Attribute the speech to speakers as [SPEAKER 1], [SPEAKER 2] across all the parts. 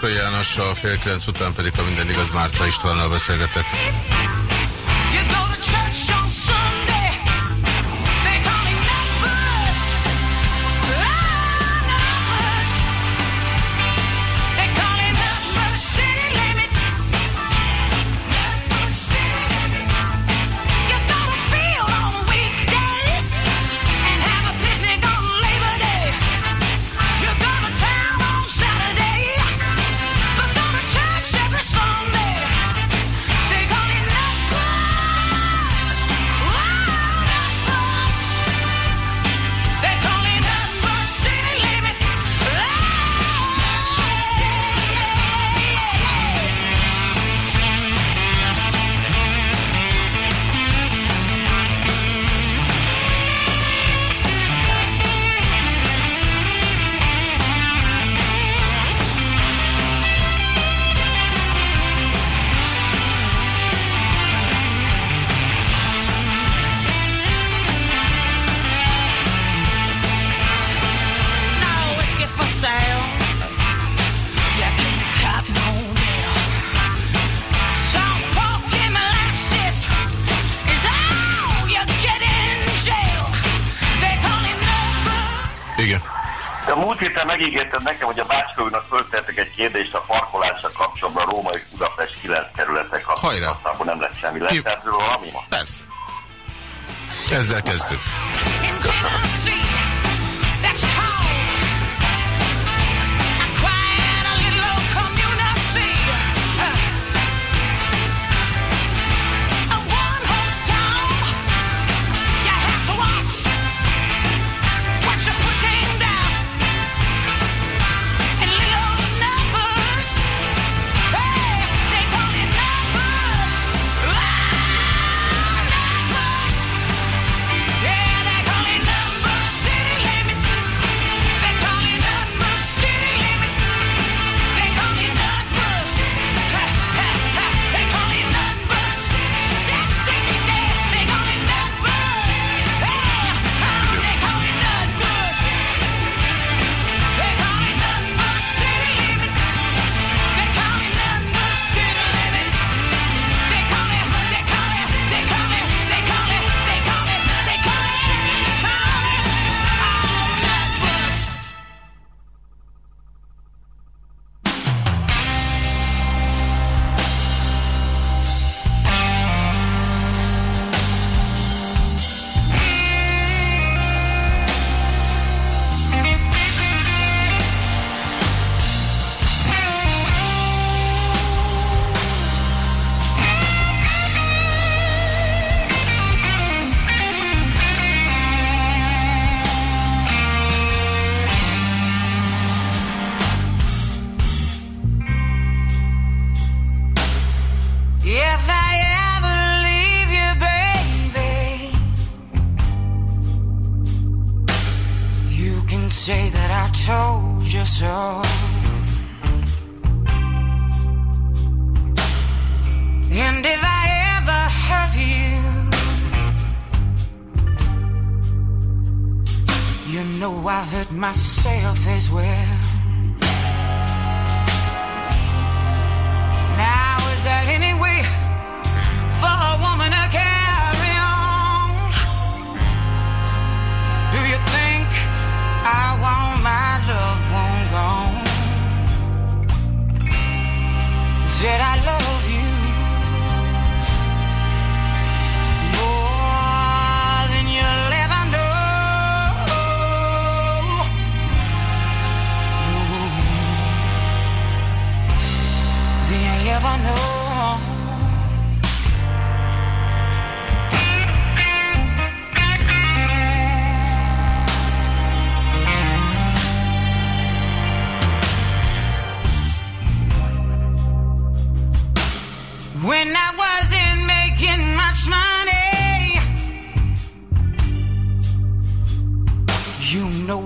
[SPEAKER 1] Bácska Jánossal, fél kilenc után pedig, ha minden igaz, Márta Istvánnal beszélgetek.
[SPEAKER 2] Megígérted nekem, hogy a Bácska föltettek egy kérdést a parkolással kapcsolatban a római Budapest 9 területek
[SPEAKER 1] Hajrá!
[SPEAKER 2] Akkor nem lesz semmi. Lesz erről valami ma?
[SPEAKER 1] Persze. Ezzel kezdődik.
[SPEAKER 3] I
[SPEAKER 1] hurt myself as well. Now, is there any way for a woman to carry on? Do you think I
[SPEAKER 3] want
[SPEAKER 1] my loved one gone? Said I love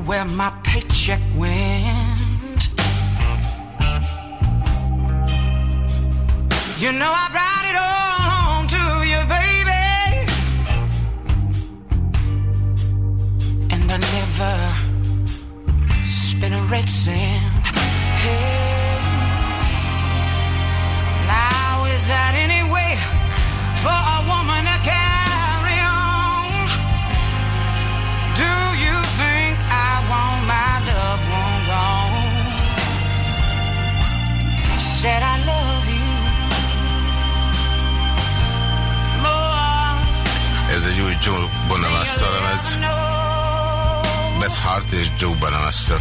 [SPEAKER 1] where my paycheck went. You know I brought it all home to you, baby, and I never spent a red cent.
[SPEAKER 4] Joe Bonamassa lemez. Beth Hart és Joe Bonamassa.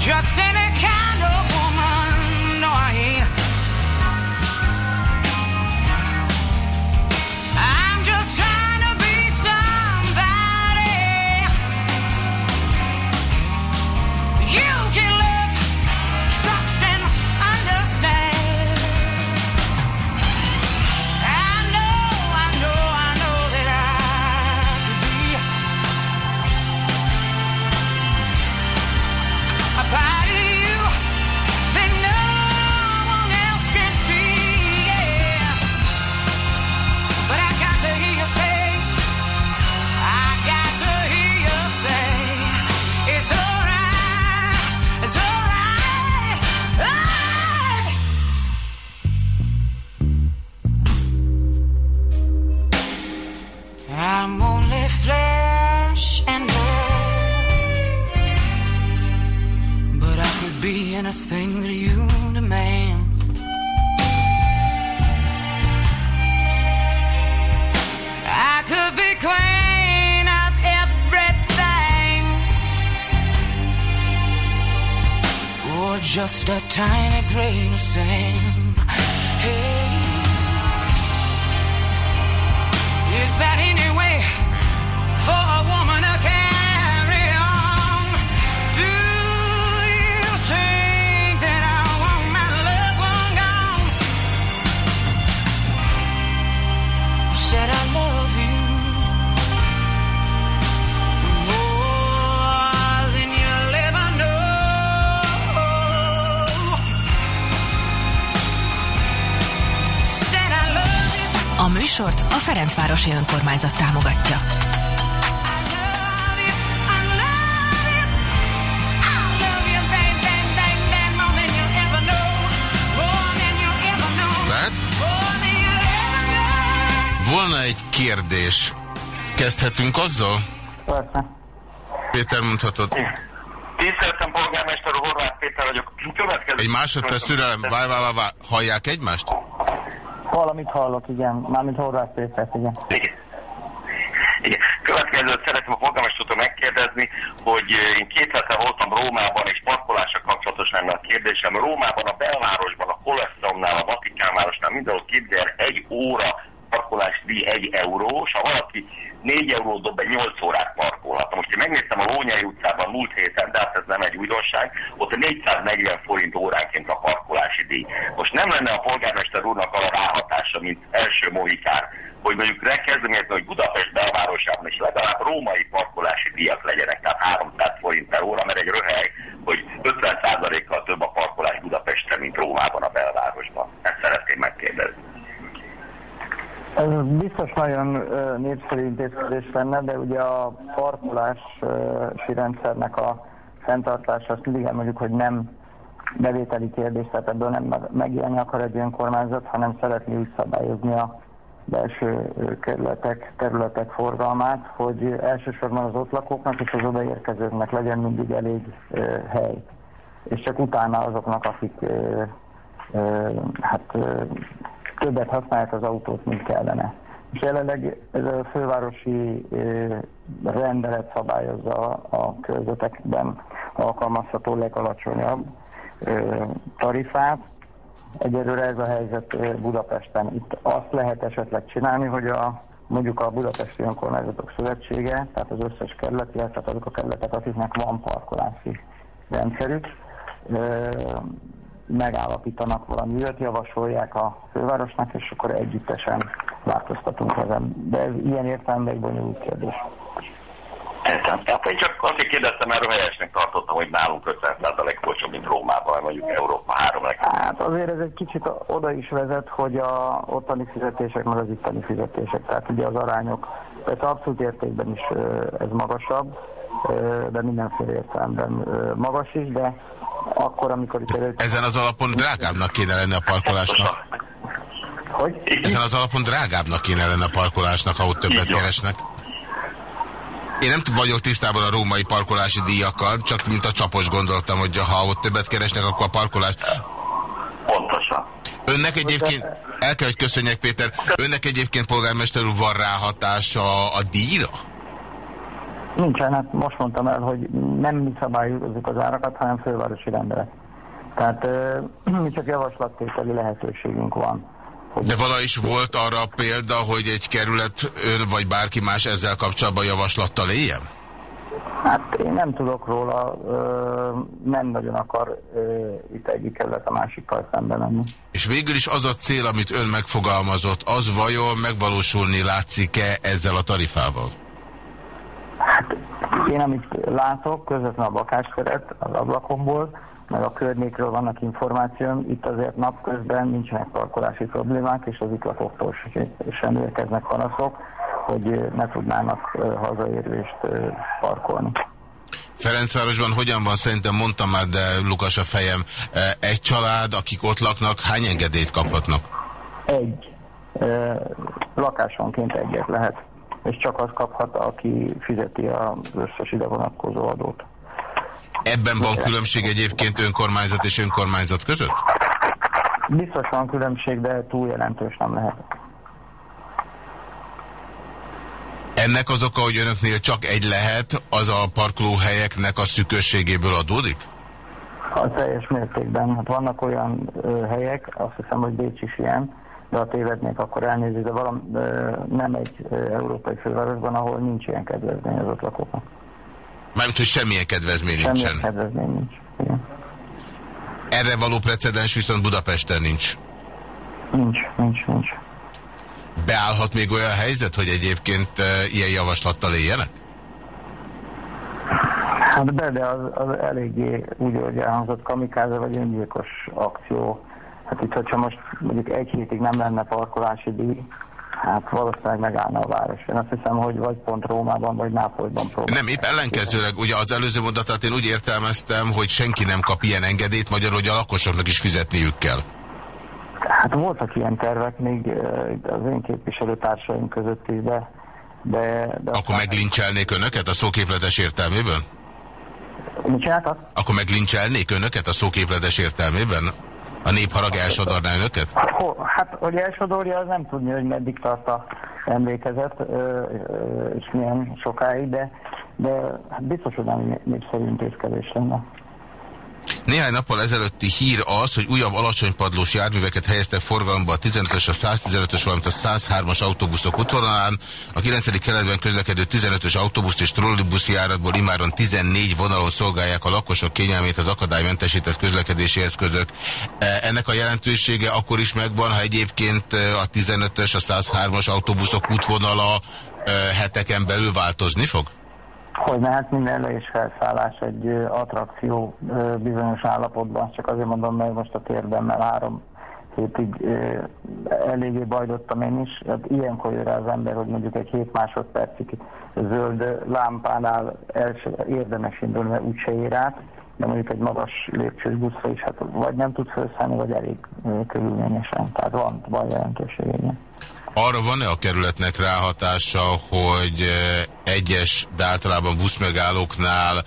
[SPEAKER 1] Just say just a tiny grain of sand. Hey, is that it?
[SPEAKER 5] Ferencvárosi Önkormányzat támogatja.
[SPEAKER 4] Lehet? Volna egy kérdés. Kezdhetünk azzal?
[SPEAKER 6] Persze.
[SPEAKER 4] Péter, mondhatod.
[SPEAKER 2] Tiszteltem, polgármester Horváth Péter vagyok.
[SPEAKER 4] Következő... Egy másodperc türelem, várj, várj, várj, hallják egymást?
[SPEAKER 6] Valamit hallok, igen. Mármint Horváth Péter, igen.
[SPEAKER 2] Igen. Igen. Következőt szeretném a polgármestertől megkérdezni, hogy eh, én két hete voltam Rómában, és parkolással kapcsolatos lenne a kérdésem. Rómában, a belvárosban, a Kolesztromnál, a Vatikánvárosnál mindenhol képzel egy óra parkolás díj egy euró, és ha valaki 4 euró dob be 8 órát parkolhat. Most én megnéztem a Lónyai utcában múlt héten, de hát ez nem egy újdonság, ott 440 forint óránként a parkolási díj. Most nem lenne a polgármester úrnak arra ráhatása, mint első mohikár, hogy mondjuk megkezdeni, hogy Budapest belvárosában is legalább római parkolási díjak legyenek, tehát 300 forint per óra, mert egy röhely, hogy 50%-kal több a parkolás Budapesten, mint Rómában a belvárosban. Ezt szeretném megkérdezni.
[SPEAKER 6] Ez biztos nagyon népszerű intézkedés lenne, de ugye a parkolási rendszernek a fenntartása, azt mindig mondjuk, hogy nem bevételi kérdés, tehát ebből nem megélni akar egy önkormányzat, hanem szeretné úgy szabályozni a belső kerületek, területek forgalmát, hogy elsősorban az ott lakóknak és az odaérkezőknek legyen mindig elég ö, hely. És csak utána azoknak, akik ö, ö, hát többet használják az autót, mint kellene. És jelenleg ez a fővárosi rendelet szabályozza a körzetekben alkalmazható legalacsonyabb tarifát, Egyelőre ez a helyzet Budapesten. Itt azt lehet esetleg csinálni, hogy a, mondjuk a Budapesti Önkormányzatok Szövetsége, tehát az összes kerület, tehát azok a kerületek, akiknek van parkolási rendszerük, megállapítanak valami olyat, javasolják a fővárosnak, és akkor együttesen változtatunk ezen. De ez ilyen értelemben egy bonyolult kérdés.
[SPEAKER 2] Értem. Tehát én csak azért kérdeztem, mert helyesnek tartottam, hogy nálunk 50% olcsóbb, mint Rómában, vagy mondjuk Európa 3
[SPEAKER 6] Hát azért ez egy kicsit oda is vezet, hogy a ottani fizetések, meg az itteni fizetések, tehát ugye az arányok, ez abszolút értékben is ez magasabb, de mindenféle értelemben magas is, de akkor, amikor itt...
[SPEAKER 4] Ezen az alapon drágábbnak kéne lenni a parkolásnak.
[SPEAKER 6] Hogy?
[SPEAKER 4] Ezen az alapon drágábbnak kéne lenni a parkolásnak, ha ott többet keresnek. Én nem vagyok tisztában a római parkolási díjakkal, csak mint a csapos gondoltam, hogy ha ott többet keresnek, akkor a parkolás...
[SPEAKER 2] Pontosan.
[SPEAKER 4] Önnek egyébként, el kell, hogy köszönjek Péter, önnek egyébként polgármester úr van ráhatása a díjra?
[SPEAKER 6] Nincsen, hát most mondtam el, hogy nem mi szabályozzuk az árakat, hanem fővárosi rendelet. Tehát mi csak javaslattételi lehetőségünk van.
[SPEAKER 4] De vala is volt arra példa, hogy egy kerület ön vagy bárki más ezzel kapcsolatban javaslattal éljen?
[SPEAKER 6] Hát én nem tudok róla, ö, nem nagyon akar ö, itt egyik kerület a másikkal szemben lenni.
[SPEAKER 4] És végül is az a cél, amit ön megfogalmazott, az vajon megvalósulni látszik-e ezzel a tarifával?
[SPEAKER 6] Hát én amit látok, közvetlenül a bakásteret az ablakomból, meg a környékről vannak információim, itt azért napközben nincsenek parkolási problémák, és az itt lakóktól sem érkeznek panaszok, hogy ne tudnának hazaérvést parkolni.
[SPEAKER 4] Ferencvárosban hogyan van, szerintem mondtam már, de Lukas a fejem, egy család, akik ott laknak, hány engedélyt kaphatnak?
[SPEAKER 6] Egy. Lakásonként egyet lehet, és csak az kaphat, aki fizeti az összes ide vonatkozó adót.
[SPEAKER 4] Ebben van különbség egyébként önkormányzat és önkormányzat között?
[SPEAKER 6] Biztos van különbség, de túl jelentős nem lehet.
[SPEAKER 4] Ennek az oka, hogy önöknél csak egy lehet, az a parkolóhelyeknek a szükösségéből adódik?
[SPEAKER 6] A teljes mértékben. Hát vannak olyan ö, helyek, azt hiszem, hogy Bécs is ilyen, de ha tévednék, akkor elnézik, de valami, ö, nem egy európai fővárosban, ahol nincs ilyen kedvezmény az ott lakóknak.
[SPEAKER 4] Mármint, hogy semmilyen kedvezmény
[SPEAKER 6] Semmilyen
[SPEAKER 4] nincsen.
[SPEAKER 6] kedvezmény nincs. Igen.
[SPEAKER 4] Erre való precedens viszont Budapesten nincs.
[SPEAKER 6] Nincs, nincs, nincs.
[SPEAKER 4] Beállhat még olyan helyzet, hogy egyébként ilyen javaslattal éljenek?
[SPEAKER 6] Hát be, de az, az eléggé úgy, hogy elhangzott kamikáze vagy öngyilkos akció. Hát itt, hogyha most mondjuk egy hétig nem lenne parkolási díj, hát valószínűleg megállna a város. Én azt hiszem, hogy vagy pont Rómában, vagy Nápolyban próbálják.
[SPEAKER 4] Nem, épp ellenkezőleg, ugye az előző mondatát én úgy értelmeztem, hogy senki nem kap ilyen engedélyt, magyarul, hogy a lakosoknak is fizetniük kell.
[SPEAKER 6] Hát voltak ilyen tervek még az én képviselőtársaim között is, de... de, de
[SPEAKER 4] Akkor meglincselnék önöket a szóképletes értelmében?
[SPEAKER 6] Mit csináltak?
[SPEAKER 4] Akkor meglincselnék önöket a szóképletes értelmében? A népharag elsodorná önöket?
[SPEAKER 6] Hát, hogy elsodorja, az nem tudni, hogy meddig tart a emlékezet, és milyen sokáig, de, de hát biztos, hogy nem népszerű intézkedés lenne.
[SPEAKER 4] Néhány nappal ezelőtti hír az, hogy újabb alacsonypadlós járműveket helyeztek forgalomba a 15-ös, a 115-ös, valamint a 103-as autóbuszok útvonalán. A 9. keletben közlekedő 15-ös autóbusz és trollibusz járatból imáron 14 vonalon szolgálják a lakosok kényelmét az akadálymentesített közlekedési eszközök. E, Ennek a jelentősége akkor is megvan, ha egyébként a 15-ös, a 103-as autóbuszok útvonala e, heteken belül változni fog?
[SPEAKER 6] Hogy hát minden le és felszállás egy attrakció bizonyos állapotban, csak azért mondom, mert most a térben, mert három hétig eléggé bajdottam én is. Hát ilyenkor jön rá az ember, hogy mondjuk egy 7 másodpercig zöld lámpánál érdemes indulni, mert úgyse ér át, de mondjuk egy magas lépcsős buszra is, hát vagy nem tud felszállni, vagy elég körülményesen. Tehát van, van jelentősége.
[SPEAKER 4] Arra van-e a kerületnek ráhatása, hogy egyes, de általában buszmegállóknál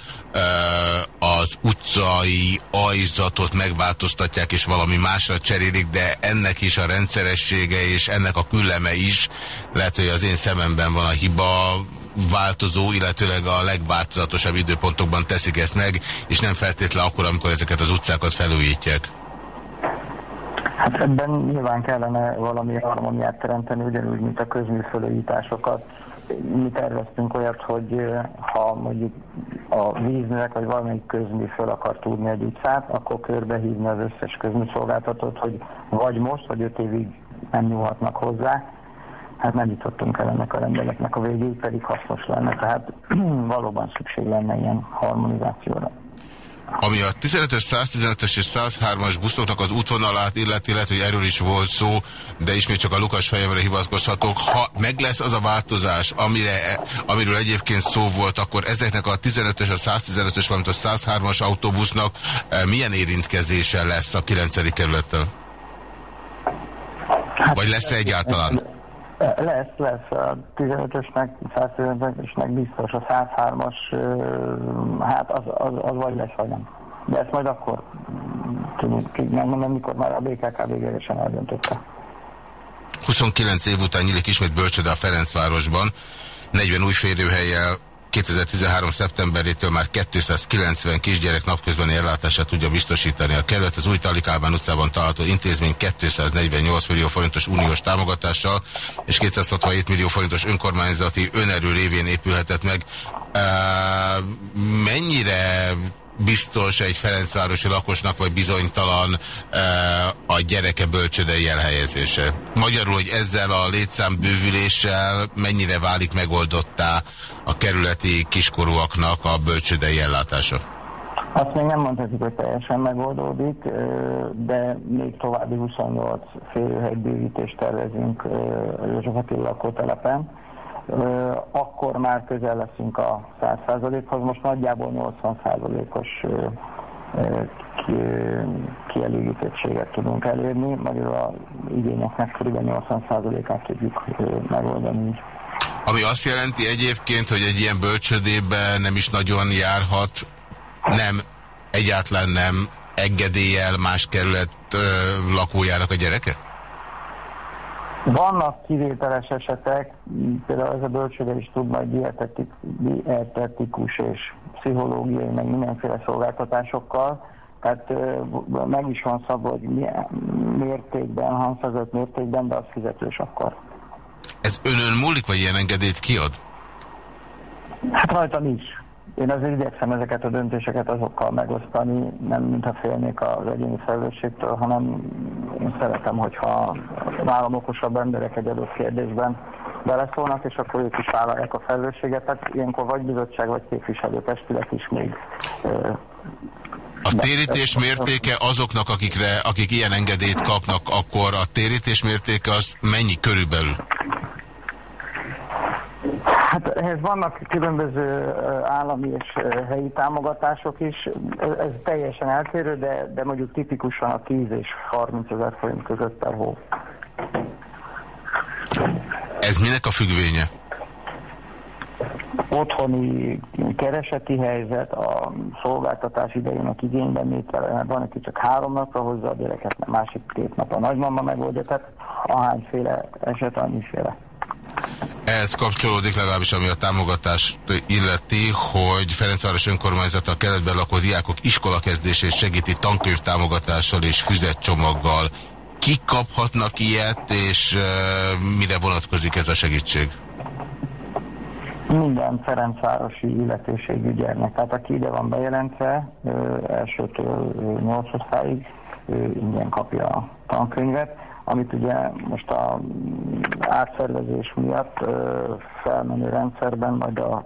[SPEAKER 4] az utcai ajzatot megváltoztatják és valami másra cserélik, de ennek is a rendszeressége és ennek a külleme is, lehet, hogy az én szememben van a hiba, változó, illetőleg a legváltozatosabb időpontokban teszik ezt meg, és nem feltétlenül akkor, amikor ezeket az utcákat felújítják.
[SPEAKER 6] Hát ebben nyilván kellene valami harmóniát teremteni, ugyanúgy, mint a közműfölújításokat. Mi terveztünk olyat, hogy ha mondjuk a vízművek vagy valamelyik közmű föl akar tudni egy utcát, akkor körbehívni az összes közműszolgáltatót, hogy vagy most, vagy öt évig nem nyúlhatnak hozzá. Hát nem jutottunk el ennek a rendeletnek a végéig, pedig hasznos lenne, tehát valóban szükség lenne ilyen harmonizációra.
[SPEAKER 4] Ami a 15-ös, 115-ös és 103-as buszoknak az útvonalát illeti, illetve, hogy erről is volt szó, de ismét csak a Lukas fejemre hivatkozhatok. Ha meg lesz az a változás, amire, amiről egyébként szó volt, akkor ezeknek a 15-ös, a 115-ös, valamint a 103-as autóbusznak eh, milyen érintkezése lesz a 9. kerülettel? Vagy lesz -e egyáltalán?
[SPEAKER 6] Lesz, lesz. A 15-ösnek, 115-ösnek biztos, a 103-as, hát az, az, az vagy lesz, vagy nem. De ezt majd akkor tudunk, megmondom, mikor már a BKK végéresen eldöntötte.
[SPEAKER 4] 29 év után nyílik ismét bölcsöde a Ferencvárosban, 40 új férőhelyel, 2013. szeptemberétől már 290 kisgyerek napközbeni ellátását tudja biztosítani a kerület. Az új Talikálbán utcában található intézmény 248 millió forintos uniós támogatással és 267 millió forintos önkormányzati önerő révén épülhetett meg. Mennyire biztos egy Ferencvárosi lakosnak, vagy bizonytalan e, a gyereke bölcsödei elhelyezése. Magyarul, hogy ezzel a létszámbővüléssel mennyire válik megoldottá a kerületi kiskorúaknak a bölcsödei ellátása?
[SPEAKER 6] Azt még nem mondhatjuk, hogy teljesen megoldódik, de még további 28 férőhely bővítést tervezünk a József Attila lakótelepen akkor már közel leszünk a 100%-hoz, most nagyjából 80%-os kielégítettséget tudunk elérni, magyarul a igényeknek kb. 80%-át tudjuk megoldani.
[SPEAKER 4] Ami azt jelenti egyébként, hogy egy ilyen bölcsödébe nem is nagyon járhat, nem, egyáltalán nem engedéllyel más kerület lakójának a gyereke?
[SPEAKER 6] Vannak kivételes esetek, például ez a bölcsővel is tud majd dietetik, dietetikus és pszichológiai, meg mindenféle szolgáltatásokkal, tehát meg is van szabva, hogy milyen mértékben, hangszerzett mértékben, de az fizetős akkor.
[SPEAKER 4] Ez önön múlik, vagy ilyen engedélyt kiad?
[SPEAKER 6] Hát rajtam is. Én azért igyekszem ezeket a döntéseket azokkal megosztani, nem mintha félnék az egyéni felelősségtől, hanem én szeretem, hogyha nálam okosabb emberek egy adott kérdésben beleszólnak, és akkor ők is vállalják a felelősséget. Tehát ilyenkor vagy bizottság, vagy képviselőtestület is még
[SPEAKER 4] a térítés mértéke azoknak, akikre, akik ilyen engedélyt kapnak, akkor a térítés mértéke az mennyi körülbelül?
[SPEAKER 6] Hát ehhez vannak különböző állami és helyi támogatások is. Ez teljesen eltérő, de, de mondjuk tipikusan a 10 és 30 ezer forint között per hó.
[SPEAKER 4] Ez minek a függvénye?
[SPEAKER 6] Otthoni kereseti helyzet, a szolgáltatás idejének igényben métele, van, aki csak három napra hozza a gyereket, másik két nap a nagymama megoldja, tehát ahányféle eset, annyiféle.
[SPEAKER 4] Ehhez kapcsolódik legalábbis, ami a támogatást illeti, hogy Ferencváros önkormányzata a keletben lakó diákok iskolakezdését segíti tankönyv támogatással és füzetcsomaggal. Kik kaphatnak ilyet, és uh, mire vonatkozik ez a segítség?
[SPEAKER 6] Minden Ferencvárosi illetőségű gyermek. Tehát aki ide van bejelentve, elsőtől nyolc osztályig ingyen kapja a tankönyvet amit ugye most a átszervezés miatt felmenő rendszerben majd a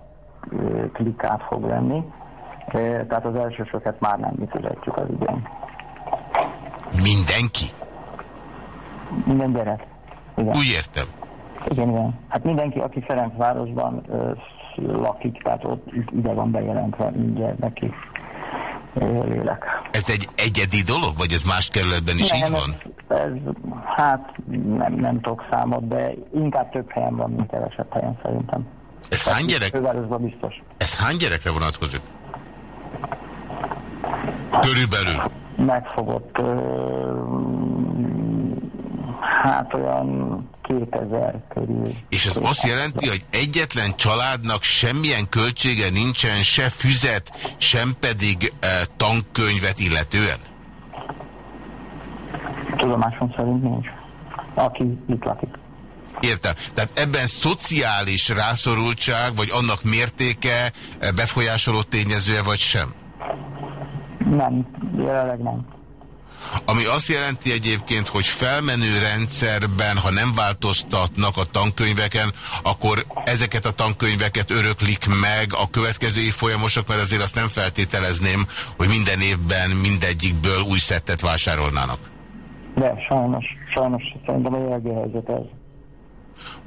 [SPEAKER 6] klikát fog lenni, tehát az elsősöket már nem mi fizetjük az igény.
[SPEAKER 4] Mindenki?
[SPEAKER 6] Minden gyerek.
[SPEAKER 4] Igen. Úgy értem.
[SPEAKER 6] Igen, igen. Hát mindenki, aki Ferencvárosban ö, lakik, tehát ott ide van bejelentve mindjárt neki lélek.
[SPEAKER 4] Ez egy egyedi dolog, vagy ez más kerületben is nem, így van?
[SPEAKER 6] Ez, ez, hát nem, nem tudok számot, de inkább több helyen van, mint kevesebb helyen szerintem.
[SPEAKER 4] Ez Tehát hány gyerek?
[SPEAKER 6] Biztos.
[SPEAKER 4] Ez hány gyerekre vonatkozik? Körülbelül?
[SPEAKER 6] Megfogott, hát olyan 2000 körül.
[SPEAKER 4] És ez azt jelenti, hogy egyetlen családnak semmilyen költsége nincsen, se füzet, sem pedig e, tankönyvet illetően?
[SPEAKER 6] Tudomásom szerint nincs. Aki itt lakik.
[SPEAKER 4] Értem. Tehát ebben szociális rászorultság, vagy annak mértéke e, befolyásoló tényezője, vagy sem?
[SPEAKER 6] Nem, jelenleg nem.
[SPEAKER 4] Ami azt jelenti egyébként, hogy felmenő rendszerben, ha nem változtatnak a tankönyveken, akkor ezeket a tankönyveket öröklik meg a következő évfolyamosok, mert azért azt nem feltételezném, hogy minden évben mindegyikből új szettet vásárolnának.
[SPEAKER 6] De sajnos, sajnos szerintem a jelenlegi helyzet ez.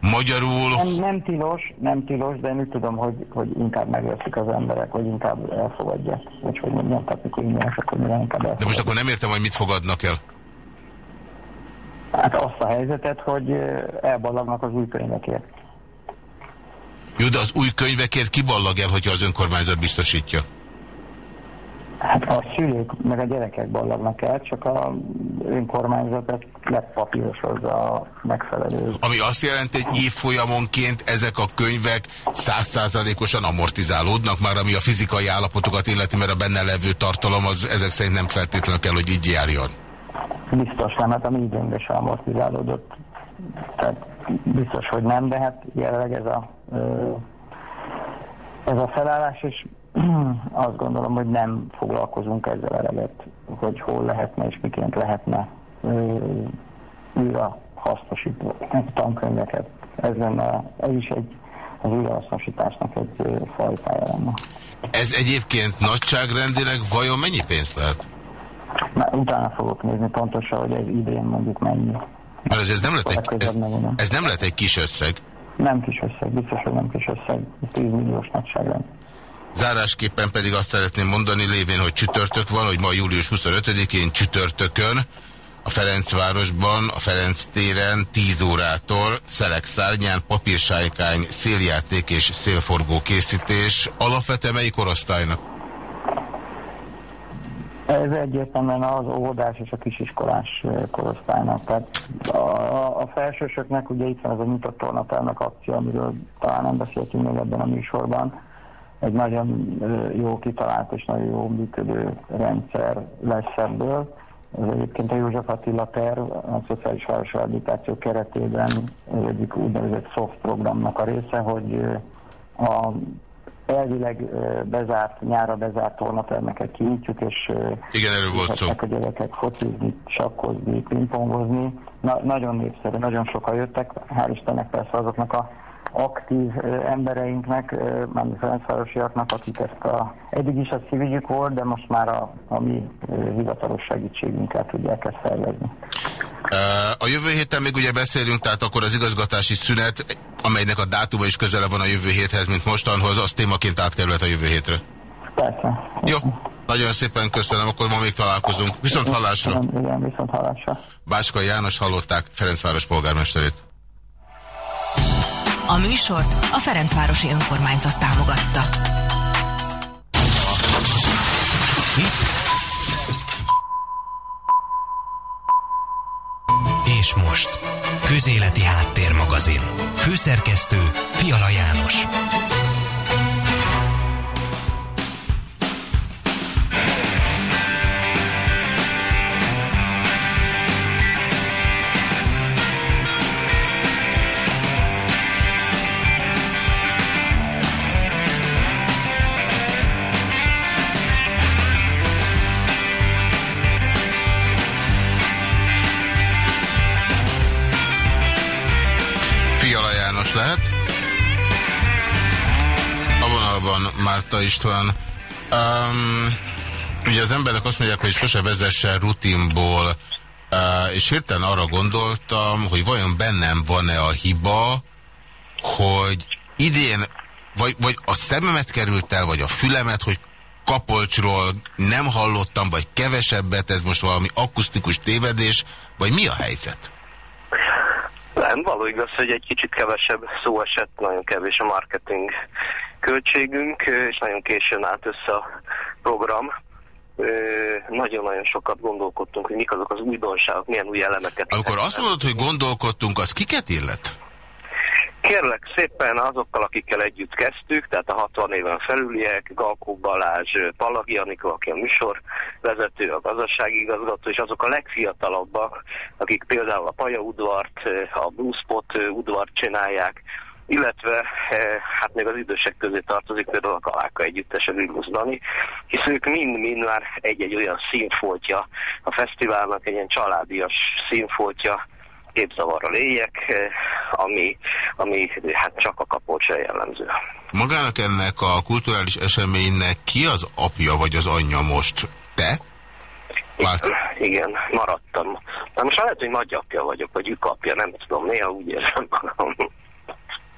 [SPEAKER 4] Magyarul...
[SPEAKER 6] Nem, nem tilos, nem tilos, de én úgy tudom, hogy, hogy inkább megveszik az emberek, vagy inkább elfogadják. Vagy hogy mondjam, tehát mikor ingyenes, akkor inkább elfogadják.
[SPEAKER 4] De most akkor nem értem, hogy mit fogadnak el.
[SPEAKER 6] Hát azt a helyzetet, hogy elballagnak az új könyvekért.
[SPEAKER 4] Jó, de az új könyvekért kiballag el, hogyha az önkormányzat biztosítja?
[SPEAKER 6] Hát a szülők meg a gyerekek ballagnak el, csak a önkormányzat lepapírosozza a megfelelő.
[SPEAKER 4] Ami azt jelenti, hogy évfolyamonként ezek a könyvek százszázalékosan amortizálódnak, már ami a fizikai állapotokat illeti, mert a benne levő tartalom az ezek szerint nem feltétlenül kell, hogy így járjon.
[SPEAKER 6] Biztos nem, hát a mi időnkben sem amortizálódott. Tehát biztos, hogy nem, de hát jelenleg ez a, ez a felállás, és azt gondolom, hogy nem foglalkozunk ezzel eleget, hogy hol lehetne és miként lehetne újra hasznosítani tankönyveket. Ez, lenne, ez is egy az újrahasznosításnak egy fajtája lenne.
[SPEAKER 4] Ez egyébként nagyságrendileg vajon mennyi pénzt lehet?
[SPEAKER 6] Na, utána fogok nézni pontosan, hogy ez idén mondjuk mennyi.
[SPEAKER 4] Mert ez, ez, nem lett egy, ez, ez nem lett egy kis összeg?
[SPEAKER 6] Nem kis összeg, biztos, hogy nem kis összeg. 10 milliós nagyságrend.
[SPEAKER 4] Zárásképpen pedig azt szeretném mondani, lévén, hogy csütörtök van, hogy ma július 25-én csütörtökön a Ferencvárosban, a Ferenc téren 10 órától szelek szárnyán, papírsájkány, széljáték és szélforgó készítés. Alapvetően melyik korosztálynak?
[SPEAKER 6] Ez egyértelműen az óvodás és a kisiskolás korosztálynak. Tehát a, a felsősöknek ugye itt van ez a nyitott tornatermek akció, amiről talán nem beszéltünk még ebben a műsorban egy nagyon jó kitalált és nagyon jó működő rendszer lesz ebből. Ez egyébként a József Attila terv, a Szociális Városrehabilitáció keretében ez egyik úgynevezett soft programnak a része, hogy a elvileg bezárt, nyára bezárt tornatermeket kinyitjuk, és
[SPEAKER 4] Igen, erről volt szó.
[SPEAKER 6] a gyerekek focizni, sakkozni, pingpongozni. Na, nagyon népszerű, nagyon sokan jöttek, hál' Istennek persze azoknak a aktív embereinknek, mármint Ferencvárosiaknak, akik ezt a, eddig is a szívügyük volt, de most már a, a mi hivatalos segítségünkkel tudják ezt szervezni.
[SPEAKER 4] A jövő héten még ugye beszélünk, tehát akkor az igazgatási szünet, amelynek a dátuma is közele van a jövő héthez, mint mostanhoz, az témaként átkerült a jövő hétre.
[SPEAKER 6] Persze.
[SPEAKER 4] Jó, nagyon szépen köszönöm, akkor ma még találkozunk. Viszont hallásra.
[SPEAKER 6] Igen, viszont hallásra.
[SPEAKER 4] Bácska János hallották Ferencváros polgármesterét.
[SPEAKER 5] A műsort a Ferencvárosi Önkormányzat támogatta.
[SPEAKER 1] És most, Közéleti Háttérmagazin. Főszerkesztő Fiala János.
[SPEAKER 4] István. Um, ugye az emberek azt mondják, hogy sose vezessen rutinból. Uh, és hirtelen arra gondoltam, hogy vajon bennem van-e a hiba, hogy idén vagy, vagy a szememet került el, vagy a fülemet, hogy Kapolcsról nem hallottam, vagy kevesebbet, ez most valami akusztikus tévedés, vagy mi a helyzet?
[SPEAKER 7] Nem, való igaz, hogy egy kicsit kevesebb szó esett, nagyon kevés a marketing költségünk, és nagyon későn állt össze a program. Nagyon-nagyon sokat gondolkodtunk, hogy mik azok az újdonságok, milyen új elemeket.
[SPEAKER 4] Amikor azt mondod, hogy gondolkodtunk, az kiket illet?
[SPEAKER 7] Kérlek szépen azokkal, akikkel együtt kezdtük, tehát a 60 éven felüliek, Galkó Balázs, Pallagi Anikó, aki a műsor vezető, a gazdasági igazgató, és azok a legfiatalabbak, akik például a Paja udvart, a Bluespot udvart csinálják, illetve hát még az idősek közé tartozik például a Kaláka együttese Vilgus Dani, hisz ők mind-mind már egy-egy olyan színfoltja a fesztiválnak, egy ilyen családias színfoltja, képzavarral éljek, eh, ami, ami hát csak a kapolcsa jellemző.
[SPEAKER 4] Magának ennek a kulturális eseménynek ki az apja vagy az anyja most? Te?
[SPEAKER 7] Vált? Igen, maradtam. Na most lehet, hogy nagyapja vagyok, vagy ükapja, nem tudom, néha úgy érzem magam.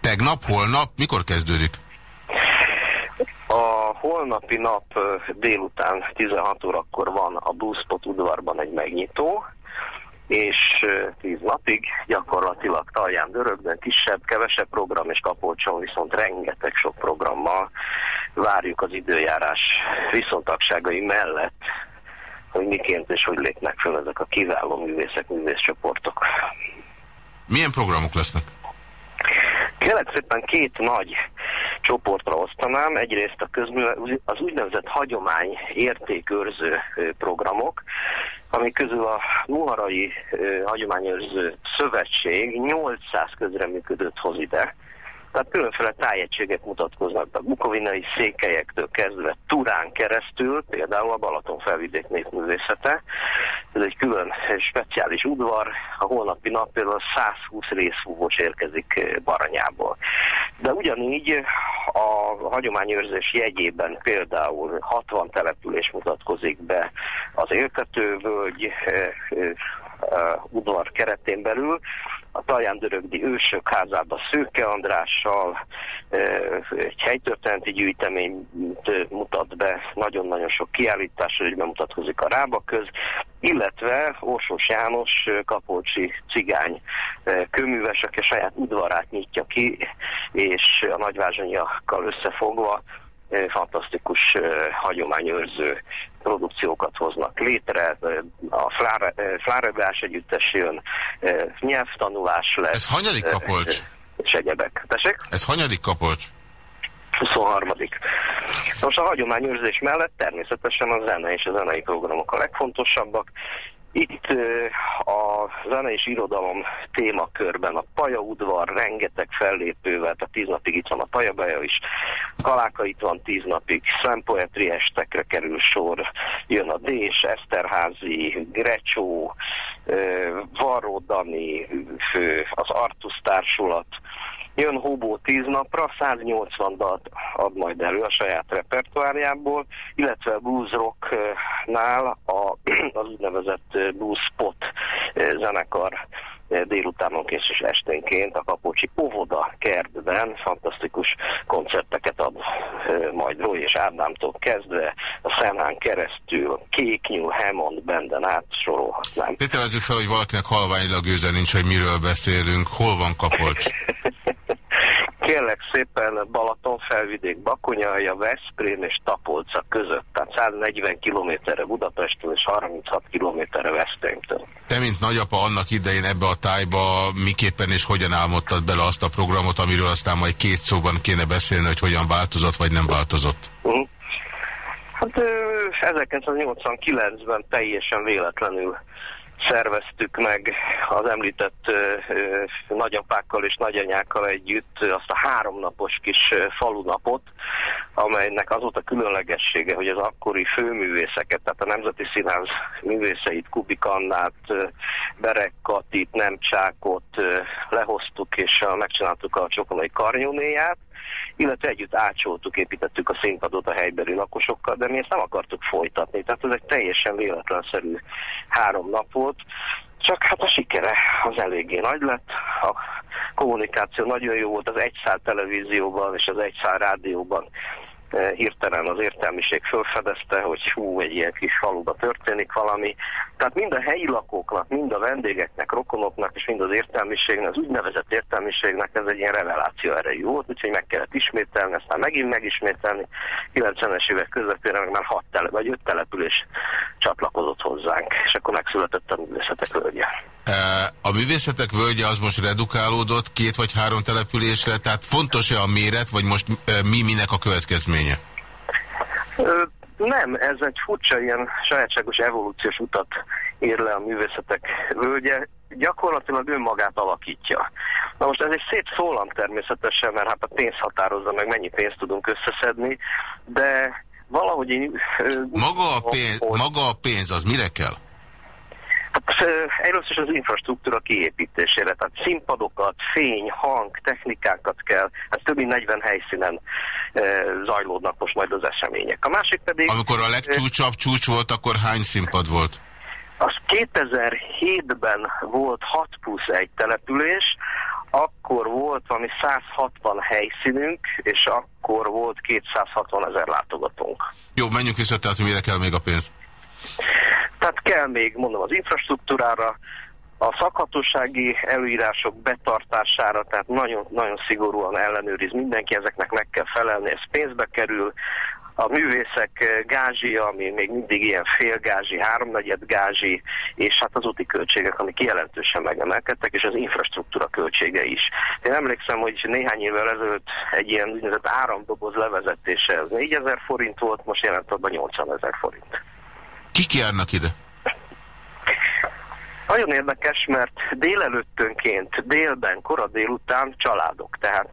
[SPEAKER 4] Tegnap, holnap, mikor kezdődik?
[SPEAKER 7] A holnapi nap eh, délután 16 órakor van a Bluespot udvarban egy megnyitó, és tíz napig gyakorlatilag talján dörögben kisebb, kevesebb program, és Kapolcson viszont rengeteg sok programmal várjuk az időjárás viszontagságai mellett, hogy miként és hogy lépnek fel ezek a kiváló művészek, művészcsoportok.
[SPEAKER 4] Milyen programok lesznek?
[SPEAKER 7] Kérlek szépen két nagy csoportra osztanám. Egyrészt a közműve, az úgynevezett hagyomány értékőrző programok, ami közül a Muharai Hagyományőrző Szövetség 800 közreműködőt hoz ide, tehát különféle tájegységek mutatkoznak a bukovinai székelyektől kezdve Turán keresztül, például a Balaton felvidék népművészete. Ez egy külön speciális udvar, a holnapi nap például 120 részfúvós érkezik Baranyából. De ugyanígy a hagyományőrzés jegyében például 60 település mutatkozik be az éltetővölgy eh, eh, udvar keretén belül, a Talján Dörögdi ősök házába Szőke Andrással egy helytörténeti gyűjteményt mutat be, nagyon-nagyon sok kiállítás, hogy bemutatkozik a Rába köz, illetve Orsós János kapolcsi cigány köműves, aki a saját udvarát nyitja ki, és a nagyvázsonyakkal összefogva fantasztikus hagyományőrző produkciókat hoznak létre, a Flárebás együttes jön, nyelvtanulás lesz.
[SPEAKER 4] Ez hanyadik kapolcs?
[SPEAKER 7] És egyebek. Tessék?
[SPEAKER 4] Ez hanyadik kapolcs?
[SPEAKER 7] 23. Most a hagyományőrzés mellett természetesen a zene és a zenei programok a legfontosabbak. Itt a zene és irodalom témakörben a Paja udvar rengeteg fellépővel, tehát tíz napig itt van a Pajabeja is, Kaláka itt van tíz napig, szempoetri estekre kerül sor, jön a Dés, Eszterházi, Grecsó, Varró Dani, az Artus Társulat, Jön Hobó 10 napra, 180 dalt ad majd elő a saját repertoárjából, illetve a blues rocknál az úgynevezett blues spot zenekar délutánonként és esténként a Kapocsi Óvoda kertben fantasztikus koncerteket ad majd Roy és Ádámtól kezdve, a Szenhán keresztül, Kéknyú, Hammond, Benden át sorolhatnám.
[SPEAKER 4] Tételezzük fel, hogy valakinek halványilag őze nincs, hogy miről beszélünk. Hol van Kapocs?
[SPEAKER 7] kérlek szépen Balaton felvidék, Bakonyalja, Veszprém és Tapolca között, tehát 140 kilométerre Budapestről és 36 kilométerre Veszprémtől.
[SPEAKER 4] Te, mint nagyapa annak idején ebbe a tájba miképpen és hogyan álmodtad bele azt a programot, amiről aztán majd két szóban kéne beszélni, hogy hogyan változott vagy nem változott? Uh -huh.
[SPEAKER 7] Hát 1989-ben teljesen véletlenül szerveztük meg az említett nagyapákkal és nagyanyákkal együtt azt a háromnapos kis falunapot, amelynek az volt a különlegessége, hogy az akkori főművészeket, tehát a Nemzeti Színház művészeit, Kubik Annát, Berek Katit, Nemcsákot lehoztuk és megcsináltuk a Csokonai Karnyónéját, illetve együtt átsoltuk, építettük a színpadot a helybeli lakosokkal, de mi ezt nem akartuk folytatni. Tehát ez egy teljesen véletlenszerű három nap volt. Csak hát a sikere az eléggé nagy lett, a kommunikáció nagyon jó volt az egyszál televízióban és az egyszál rádióban hirtelen az értelmiség felfedezte, hogy hú, egy ilyen kis faluba történik valami. Tehát mind a helyi lakóknak, mind a vendégeknek, rokonoknak, és mind az értelmiségnek, az úgynevezett értelmiségnek ez egy ilyen reveláció erejű volt, úgyhogy meg kellett ismételni, aztán megint megismételni. 90-es évek közepére meg már hat tele, vagy öt település csatlakozott hozzánk, és akkor megszületett a művészetek völgye.
[SPEAKER 4] A művészetek völgye az most redukálódott két vagy három településre, tehát fontos-e a méret, vagy most mi minek a következménye?
[SPEAKER 7] Nem, ez egy furcsa ilyen sajátságos evolúciós utat ér le a művészetek völgye, gyakorlatilag önmagát alakítja. Na most ez egy szép szólam természetesen, mert hát a pénz határozza meg, mennyi pénzt tudunk összeszedni, de valahogy én...
[SPEAKER 4] Maga a pénz, maga a pénz az mire kell?
[SPEAKER 7] Hát először is az infrastruktúra kiépítésére, tehát színpadokat, fény, hang, technikákat kell, hát több mint 40 helyszínen zajlódnak most majd az események. A másik pedig...
[SPEAKER 4] Amikor a legcsúcsabb csúcs volt, akkor hány színpad volt?
[SPEAKER 7] Az 2007-ben volt 6 plusz 1 település, akkor volt valami 160 helyszínünk, és akkor volt 260 ezer látogatónk.
[SPEAKER 4] Jó, menjünk vissza, tehát mire kell még a pénz?
[SPEAKER 7] Tehát kell még, mondom, az infrastruktúrára, a szakhatósági előírások betartására, tehát nagyon, nagyon szigorúan ellenőriz mindenki, ezeknek meg kell felelni, ez pénzbe kerül, a művészek gázsi, ami még mindig ilyen félgázsi, háromnegyed gázsi, és hát az úti költségek, amik jelentősen megemelkedtek, és az infrastruktúra költsége is. Én emlékszem, hogy néhány évvel ezelőtt egy ilyen úgynevezett áramdoboz levezetése, ez 4000 forint volt, most jelent abban 80 ezer forint.
[SPEAKER 4] Kik járnak ide?
[SPEAKER 7] Nagyon érdekes, mert délelőttönként, délben, kora délután családok. Tehát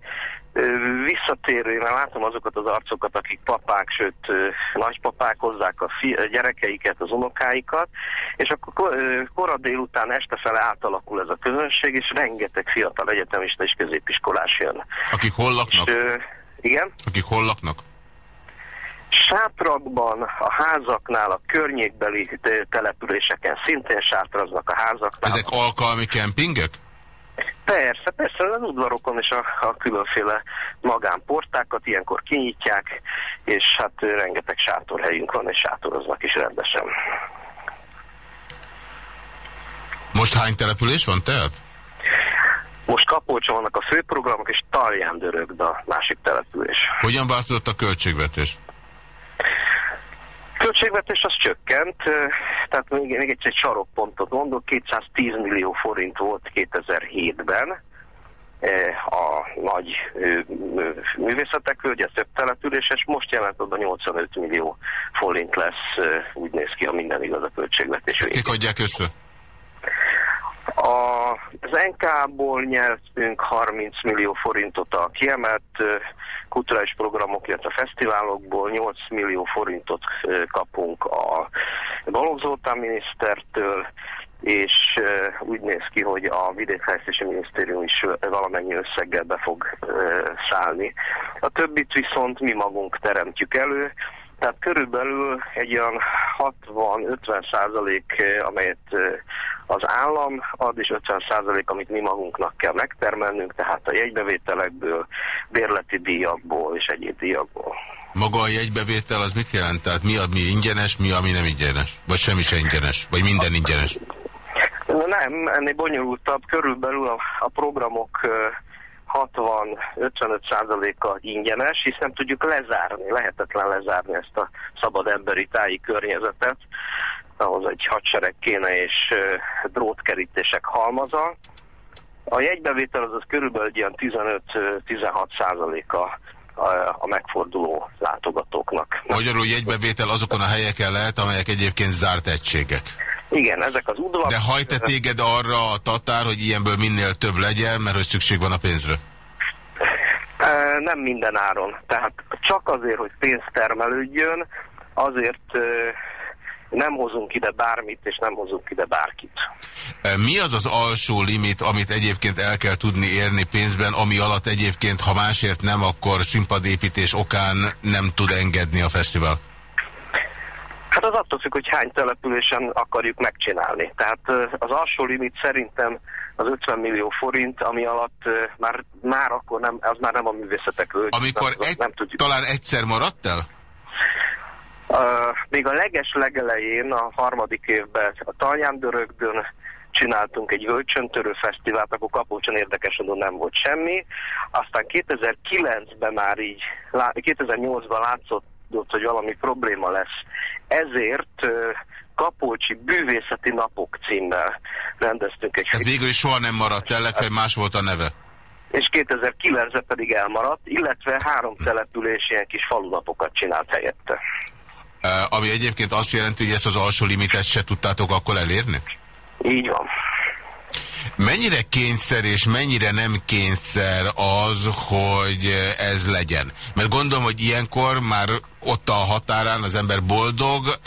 [SPEAKER 7] visszatérő, én látom azokat az arcokat, akik papák, sőt nagypapák hozzák a gyerekeiket, az unokáikat, és akkor kora délután este fele átalakul ez a közönség, és rengeteg fiatal egyetemista és középiskolás jön.
[SPEAKER 4] Akik hol laknak? És,
[SPEAKER 7] igen?
[SPEAKER 4] Akik hol laknak?
[SPEAKER 7] Sátrakban, a házaknál, a környékbeli településeken szintén sátraznak a házaknál.
[SPEAKER 4] Ezek alkalmi kempingek?
[SPEAKER 7] Persze, persze, az udvarokon és a, a különféle magánportákat ilyenkor kinyitják, és hát rengeteg sátorhelyünk van, és sátoroznak is rendesen.
[SPEAKER 4] Most hány település van tehát?
[SPEAKER 7] Most Kapolcson vannak a főprogramok, és Talján Dörögd a másik település.
[SPEAKER 4] Hogyan változott a költségvetés?
[SPEAKER 7] Költségvetés az csökkent, tehát még, még egy, egy sarokpontot mondok, 210 millió forint volt 2007-ben, a nagy művészetek völgye, több településes, most jelent oda 85 millió forint lesz, úgy néz ki, a minden igaz a költségvetés.
[SPEAKER 4] Ezt kik adják össze?
[SPEAKER 7] A, az NK-ból nyertünk 30 millió forintot a kiemelt kulturális illetve fesztiválokból, 8 millió forintot kapunk a Balogh Zoltán minisztertől, és úgy néz ki, hogy a Vidékfejlesztési Minisztérium is valamennyi összeggel be fog szállni. A többit viszont mi magunk teremtjük elő, tehát körülbelül egy olyan 60-50 százalék, amelyet az állam ad, és 50 százalék, amit mi magunknak kell megtermelnünk, tehát a jegybevételekből, bérleti díjakból és egyéb díjakból.
[SPEAKER 4] Maga a jegybevétel az mit jelent? Tehát mi, ami ingyenes, mi, ami nem ingyenes? Vagy semmi se ingyenes? Vagy minden ingyenes?
[SPEAKER 7] Nem, ennél bonyolultabb. Körülbelül a, a programok 60-55%-a ingyenes, hiszen tudjuk lezárni, lehetetlen lezárni ezt a szabad emberi táji környezetet, ahhoz egy hadsereg kéne és drótkerítések halmaza. A jegybevétel az, az körülbelül ilyen 15-16 a a megforduló látogatóknak.
[SPEAKER 4] Magyarul jegybevétel azokon a helyeken lehet, amelyek egyébként zárt egységek.
[SPEAKER 7] Igen, ezek az udvar...
[SPEAKER 4] De hajt-e téged arra a tatár, hogy ilyenből minél több legyen, mert hogy szükség van a pénzre?
[SPEAKER 7] Nem minden áron. Tehát csak azért, hogy pénz termelődjön, azért nem hozunk ide bármit, és nem hozunk ide bárkit.
[SPEAKER 4] Mi az az alsó limit, amit egyébként el kell tudni érni pénzben, ami alatt egyébként, ha másért nem, akkor színpadépítés okán nem tud engedni a fesztivál?
[SPEAKER 7] Hát az attól függ, hogy hány településen akarjuk megcsinálni. Tehát az alsó limit szerintem az 50 millió forint, ami alatt már, már akkor nem, az már nem a művészetek
[SPEAKER 4] ő. Amikor egy, nem tudjuk. talán egyszer maradt el?
[SPEAKER 7] Uh, még a leges legelején, a harmadik évben a Talján Dörögdön csináltunk egy völcsöntörő fesztivált, akkor Kapocson érdekes nem volt semmi. Aztán 2009-ben már így, 2008-ban látszott, hogy valami probléma lesz. Ezért Kapolcsi Bűvészeti Napok címmel rendeztünk egy...
[SPEAKER 4] Ez végül is soha nem maradt el, legfeljebb más volt a neve.
[SPEAKER 7] És 2009-ben pedig elmaradt, illetve három település ilyen kis falunapokat csinált helyette.
[SPEAKER 4] Ami egyébként azt jelenti, hogy ezt az alsó limitet se tudtátok akkor elérni?
[SPEAKER 7] Így van.
[SPEAKER 4] Mennyire kényszer és mennyire nem kényszer az, hogy ez legyen? Mert gondolom, hogy ilyenkor már ott a határán az ember boldog,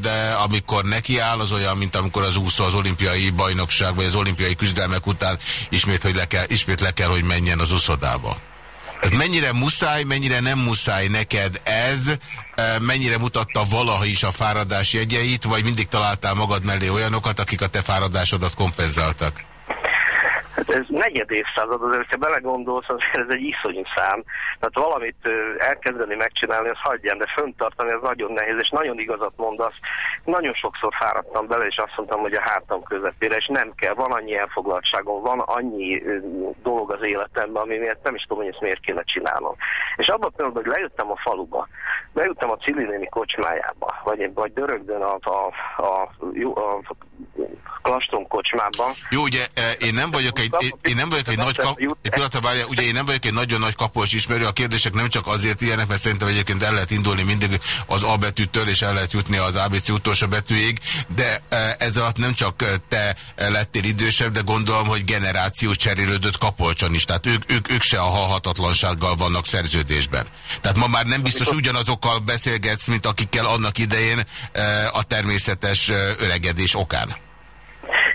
[SPEAKER 4] de amikor nekiáll, az olyan, mint amikor az úszó az olimpiai bajnokság, vagy az olimpiai küzdelmek után ismét, hogy le kell, ismét le kell, hogy menjen az uszodába. Ez mennyire muszáj, mennyire nem muszáj neked ez, mennyire mutatta valaha is a fáradás jegyeit, vagy mindig találtál magad mellé olyanokat, akik a te fáradásodat kompenzáltak?
[SPEAKER 7] Hát ez negyed évszázad, azért, ha belegondolsz, azért ez egy iszonyú szám. Tehát valamit elkezdeni megcsinálni, az hagyján, de föntartani, az nagyon nehéz, és nagyon igazat mondasz. Nagyon sokszor fáradtam bele, és azt mondtam, hogy a hátam közepére, és nem kell, van annyi elfoglaltságom, van annyi dolog az életemben, ami miatt nem is tudom, hogy ezt miért kéne csinálnom. És abban pillanatban, hogy lejöttem a faluba, bejöttem a Cilinéni kocsmájába, vagy, vagy Dörögdön a, a, a, a, a Klastron kocsmában.
[SPEAKER 4] Jó, ugye én nem vagyok egy, én nem vagyok egy nagy kap, egy pillanatra várja, ugye én nem vagyok egy nagyon nagy kapos ismerő, a kérdések nem csak azért ilyenek, mert szerintem egyébként el lehet indulni mindig az A betűtől, és el lehet jutni az ABC utolsó betűig, de ez alatt nem csak te lettél idősebb, de gondolom, hogy generáció cserélődött kapolcson is, tehát ők, ők, ők se a halhatatlansággal vannak szerződésben. Tehát ma már nem biztos ugyanazokkal beszélgetsz, mint akikkel annak idején a természetes öregedés okán.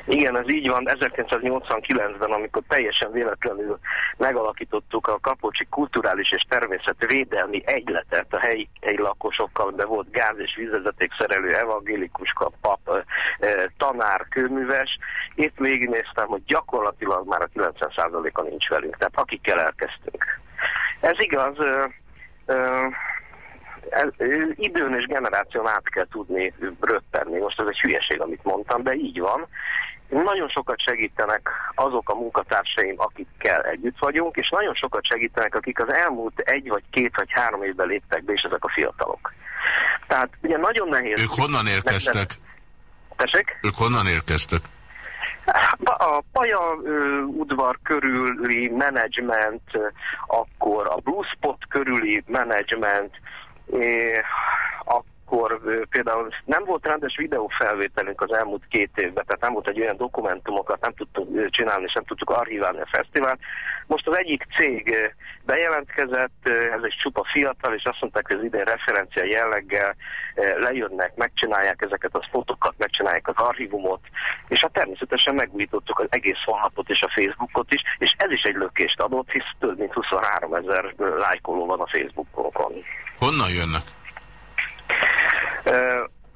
[SPEAKER 7] Igen, ez így van. 1989-ben, amikor teljesen véletlenül megalakítottuk a Kapocsi Kulturális és Természetvédelmi Egyletet a helyi, helyi lakosokkal, de volt gáz- és vízvezetékszerelő, evangélikus pap, tanár, kőműves. Épp végignéztem, hogy gyakorlatilag már a 90%-a nincs velünk, tehát akikkel elkezdtünk. Ez igaz, időn és generáción át kell tudni röppenni. Most ez egy hülyeség, amit mondtam, de így van. Nagyon sokat segítenek azok a munkatársaim, akikkel együtt vagyunk, és nagyon sokat segítenek, akik az elmúlt egy vagy két vagy három évben léptek be, és ezek a fiatalok. Tehát ugye nagyon nehéz...
[SPEAKER 4] Ők honnan érkeztek?
[SPEAKER 7] Tessék?
[SPEAKER 4] Ők honnan érkeztek?
[SPEAKER 7] A Paja udvar körüli menedzsment, akkor a Blue Spot körüli menedzsment, akkor például nem volt rendes videófelvételünk az elmúlt két évben, tehát nem volt egy olyan dokumentumokat, nem tudtuk csinálni, és nem tudtuk archiválni a fesztivált. Most az egyik cég bejelentkezett, ez egy csupa fiatal, és azt mondták, hogy az idén referencia jelleggel lejönnek, megcsinálják ezeket a fotókat, megcsinálják az archívumot, és hát természetesen megújítottuk az egész honlapot és a Facebookot is, és ez is egy lökést adott, hisz több mint 23 ezer lájkoló van a Facebookon.
[SPEAKER 4] Honnan jönnek?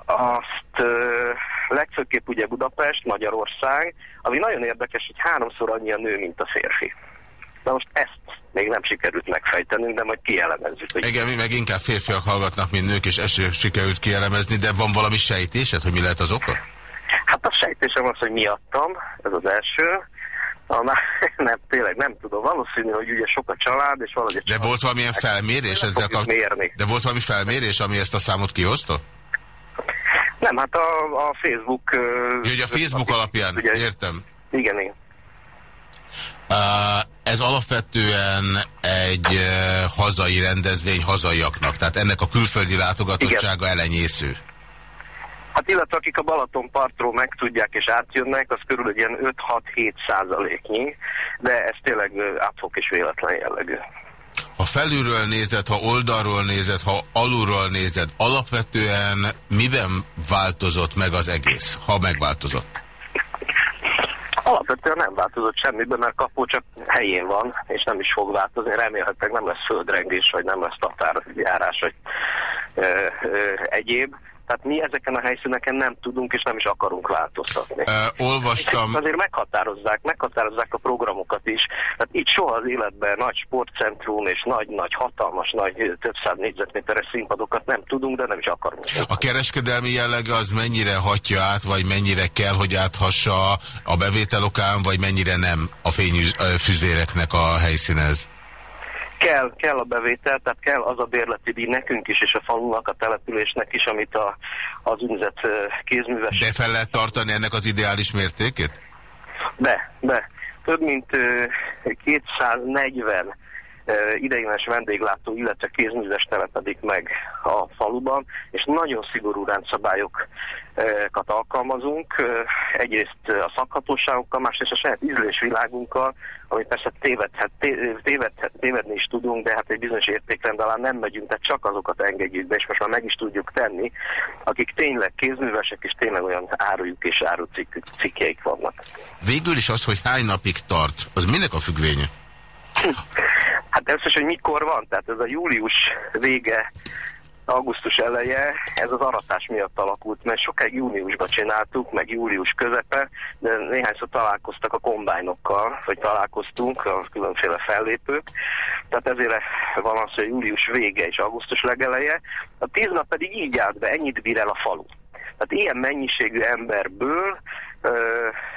[SPEAKER 7] Azt legfőképp ugye Budapest, Magyarország, ami nagyon érdekes, hogy háromszor annyi a nő, mint a férfi. Na most ezt még nem sikerült megfejtenünk, de majd kielemezzük.
[SPEAKER 4] Hogy... Igen, mi meg inkább férfiak hallgatnak, mint nők, és ezt sikerült kielemezni, de van valami sejtésed, hogy mi lehet az oka?
[SPEAKER 7] Hát a sejtésem az, hogy miattam, ez az első. A, nem, tényleg nem tudom. Valószínű, hogy ugye sok a család, és valahogy...
[SPEAKER 4] De volt valamilyen felmérés ezzel kapcsolatban? De volt valami felmérés, ami ezt a számot kihozta?
[SPEAKER 7] Nem, hát a, a Facebook...
[SPEAKER 4] Ja, hogy a Facebook alapján, ugye, értem.
[SPEAKER 7] Igen, igen.
[SPEAKER 4] Uh, ez alapvetően egy uh, hazai rendezvény hazaiaknak, tehát ennek a külföldi látogatottsága igen. elenyésző.
[SPEAKER 7] Hát illetve akik a Balaton partról megtudják és átjönnek, az körül egy ilyen 5-6-7 százaléknyi, de ez tényleg átfok és véletlen jellegű.
[SPEAKER 4] Ha felülről nézed, ha oldalról nézed, ha alulról nézed, alapvetően miben változott meg az egész, ha megváltozott?
[SPEAKER 7] Alapvetően nem változott semmiben, mert kapó csak helyén van, és nem is fog változni. Remélhetőleg nem lesz földrengés, vagy nem lesz tatárjárás, vagy ö, ö, egyéb. Tehát mi ezeken a helyszíneken nem tudunk és nem is akarunk változtatni.
[SPEAKER 4] Uh, olvastam.
[SPEAKER 7] És azért meghatározzák, meghatározzák a programokat is. Tehát itt soha az életben nagy sportcentrum és nagy-nagy, hatalmas, nagy több száz négyzetméteres színpadokat nem tudunk, de nem is akarunk.
[SPEAKER 4] A kereskedelmi jellege az mennyire hatja át, vagy mennyire kell, hogy áthassa a bevételokán, vagy mennyire nem a fényfüzéreknek a helyszínez?
[SPEAKER 7] Kell, kell a bevétel, tehát kell az a bérleti díj nekünk is, és a falunak, a településnek is, amit a, az úgynevezett kézműves...
[SPEAKER 4] De fel lehet tartani ennek az ideális mértékét?
[SPEAKER 7] De, de. Több mint 240 ideiglenes vendéglátó, illetve kézműves telepedik meg a faluban, és nagyon szigorú rendszabályokat alkalmazunk. Egyrészt a szakhatóságokkal, másrészt a saját ízlésvilágunkkal, ami persze tévedhet, tévedhet, tévedni is tudunk, de hát egy bizonyos értékrend alá nem megyünk, tehát csak azokat engedjük be, és most már meg is tudjuk tenni, akik tényleg kézművesek, és tényleg olyan árujuk és árucikkjeik vannak.
[SPEAKER 4] Végül is az, hogy hány napig tart, az minek a függvénye?
[SPEAKER 7] Hát először, hogy mikor van, tehát ez a július vége, augusztus eleje, ez az aratás miatt alakult, mert sokáig júniusban csináltuk, meg július közepe, de néhányszor találkoztak a kombájnokkal, vagy találkoztunk a különféle fellépők, tehát ezért van az, hogy július vége és augusztus legeleje, a tíz nap pedig így állt be, ennyit bír el a falu. Tehát ilyen mennyiségű emberből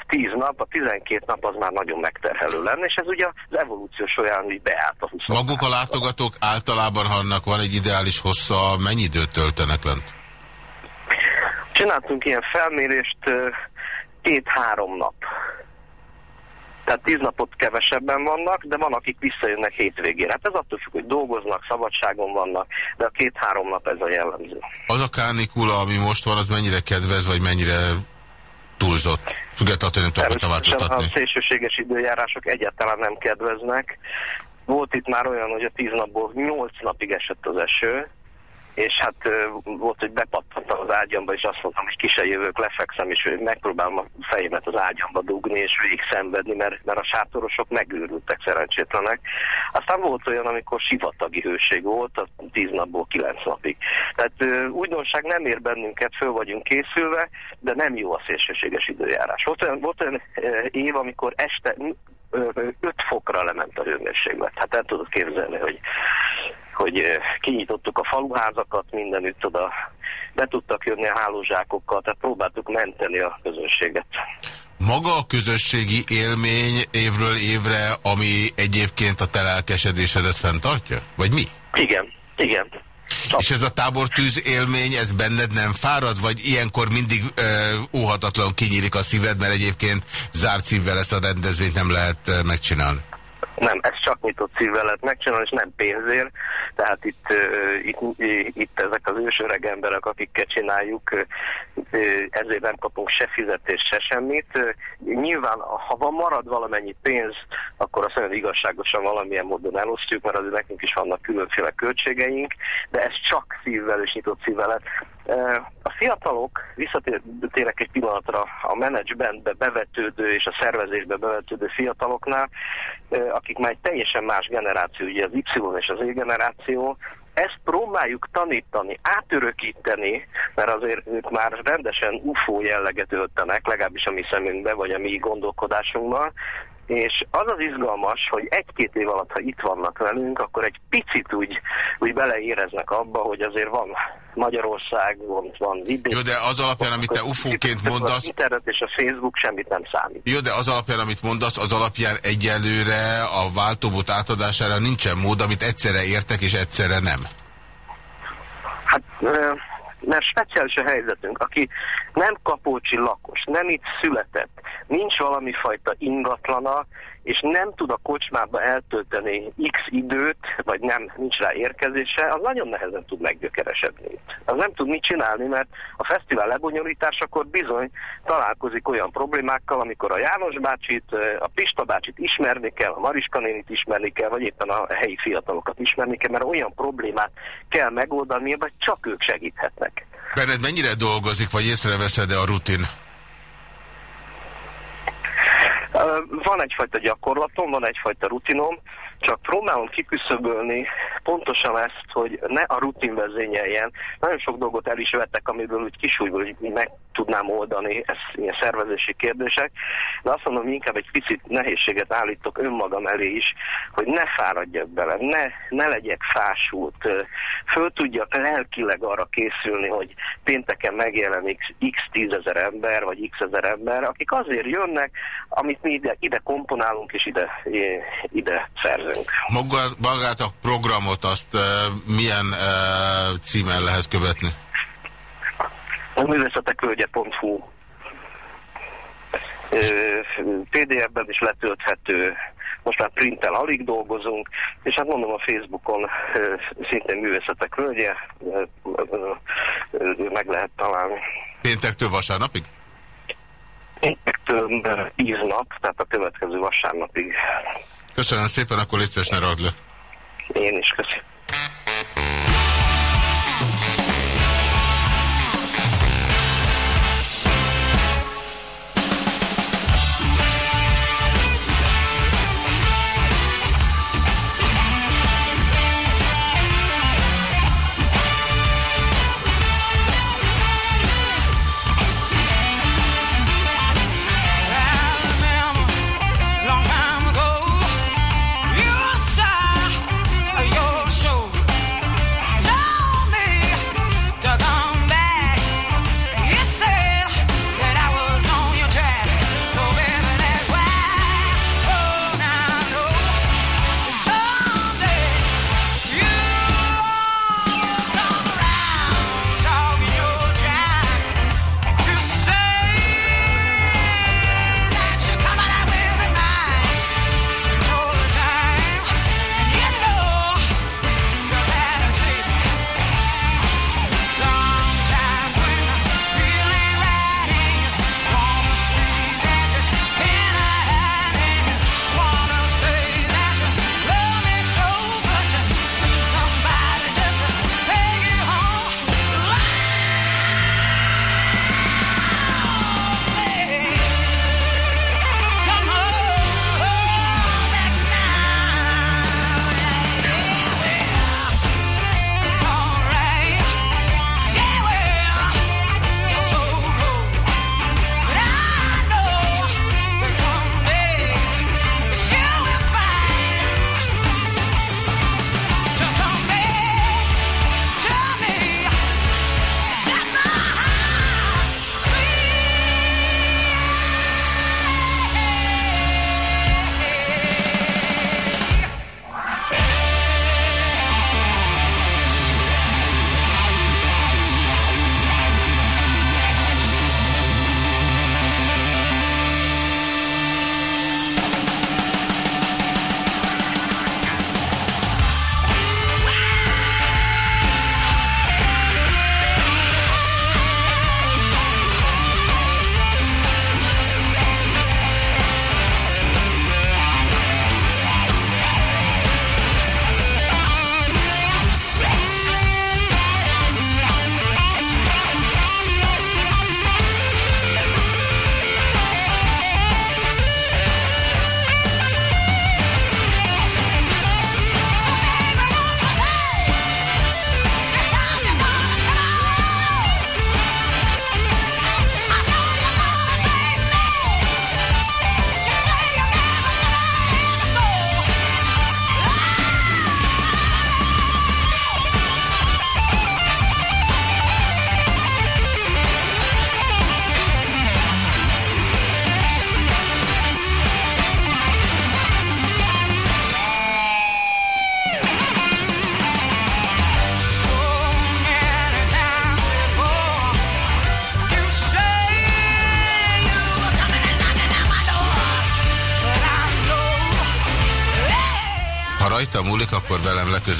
[SPEAKER 7] 10 nap, a 12 nap az már nagyon megterhelő lenne, és ez ugye az evolúció során úgy beállt a 20
[SPEAKER 4] Maguk a látogatók általában, ha annak van egy ideális hossza, mennyi időt töltenek lent?
[SPEAKER 7] Csináltunk ilyen felmérést két-három nap. Tehát tíz napot kevesebben vannak, de van, akik visszajönnek hétvégére. Hát ez attól függ, hogy dolgoznak, szabadságon vannak, de a két-három nap ez a jellemző.
[SPEAKER 4] Az a kánikula, ami most van, az mennyire kedvez, vagy mennyire túlzott, függetlenül nem tudok változtatni.
[SPEAKER 7] A szélsőséges időjárások egyáltalán nem kedveznek. Volt itt már olyan, hogy a tíz napból nyolc napig esett az eső, és hát volt, hogy bepattantam az ágyamba, és azt mondtam, hogy ki se jövök, lefekszem, és megpróbálom a fejemet az ágyamba dugni, és végig szenvedni, mert, mert a sátorosok megőrültek szerencsétlenek. Aztán volt olyan, amikor sivatagi hőség volt, a tíz napból kilenc napig. Tehát újdonság nem ér bennünket, föl vagyunk készülve, de nem jó a szélsőséges időjárás. Volt olyan, volt olyan év, amikor este 5 fokra lement a hőmérséklet. Hát el tudod képzelni, hogy hogy kinyitottuk a faluházakat, mindenütt oda be tudtak jönni a hálózsákokkal, tehát próbáltuk menteni a közönséget.
[SPEAKER 4] Maga a közösségi élmény évről évre, ami egyébként a te lelkesedésedet fenntartja? Vagy mi?
[SPEAKER 7] Igen, igen.
[SPEAKER 4] Csak. És ez a tábortűz élmény, ez benned nem fárad, vagy ilyenkor mindig ö, óhatatlan kinyílik a szíved, mert egyébként zárt szívvel ezt a rendezvényt nem lehet ö, megcsinálni?
[SPEAKER 7] Nem, ez csak nyitott szívvel lehet megcsinálni, és nem pénzért. Tehát itt, itt, itt ezek az ősöreg emberek, akikkel csináljuk, ezért nem kapunk se fizetést, se semmit. Nyilván, ha van marad valamennyi pénz, akkor azt nagyon igazságosan valamilyen módon elosztjuk, mert azért nekünk is vannak különféle költségeink, de ez csak szívvel és nyitott szívvel lehet. A fiatalok, visszatérek egy pillanatra a menedzsmentbe bevetődő és a szervezésbe bevetődő fiataloknál, akik már egy teljesen más generáció, ugye az Y és az E generáció, ezt próbáljuk tanítani, átörökíteni, mert azért ők már rendesen UFO jelleget öltenek, legalábbis a mi szemünkbe, vagy a mi gondolkodásunkban, és az az izgalmas, hogy egy-két év alatt, ha itt vannak velünk, akkor egy picit úgy, úgy beleéreznek abba, hogy azért van Magyarország, van,
[SPEAKER 4] vidék. Jó, de az alapján, amit te ufóként mondasz... Az
[SPEAKER 7] internet és a Facebook semmit nem számít.
[SPEAKER 4] Jó, de az alapján, amit mondasz, az alapján egyelőre a váltóbot átadására nincsen mód, amit egyszerre értek és egyszerre nem.
[SPEAKER 7] Hát mert speciális a helyzetünk, aki nem kapócsi lakos, nem itt született, nincs valami fajta ingatlana, és nem tud a kocsmába eltölteni x időt, vagy nem, nincs rá érkezése, az nagyon nehezen tud meggyökeresedni. Az nem tud mit csinálni, mert a fesztivál lebonyolításakor bizony találkozik olyan problémákkal, amikor a János bácsit, a Pista bácsit ismerni kell, a Mariska nénit ismerni kell, vagy éppen a helyi fiatalokat ismerni kell, mert olyan problémát kell megoldani, vagy csak ők segíthetnek.
[SPEAKER 4] Benned mennyire dolgozik, vagy észreveszed-e a rutin?
[SPEAKER 7] Van egyfajta gyakorlatom, van egyfajta rutinom, csak próbálom kiküszöbölni pontosan ezt, hogy ne a rutin vezényeljen. Nagyon sok dolgot el is vettek, amiből úgy kisújból meg tudnám oldani, ez ilyen szervezési kérdések, de azt mondom, hogy inkább egy picit nehézséget állítok önmagam elé is, hogy ne fáradjak bele, ne, ne legyek fásult, föl tudjak lelkileg arra készülni, hogy pénteken megjelenik x tízezer ember, vagy x ezer ember, akik azért jönnek, amit mi ide, ide komponálunk és ide, ide szerzünk.
[SPEAKER 4] Magát a programot azt uh, milyen címen lehet követni?
[SPEAKER 7] a művészetekvölgye.hu PDF-ben is letölthető, most már printel alig dolgozunk, és hát mondom a Facebookon szintén művészetek völgye, meg lehet találni.
[SPEAKER 4] Péntektől vasárnapig?
[SPEAKER 7] Péntektől tíz nap, tehát a következő vasárnapig.
[SPEAKER 4] Köszönöm szépen, akkor légy ne ragd le.
[SPEAKER 7] Én is köszönöm.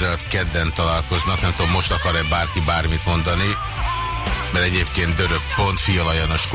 [SPEAKER 1] Legközelebb kedden találkoznak. Nem tudom, most akar-e bárki bármit mondani, mert egyébként dörök.fialajanos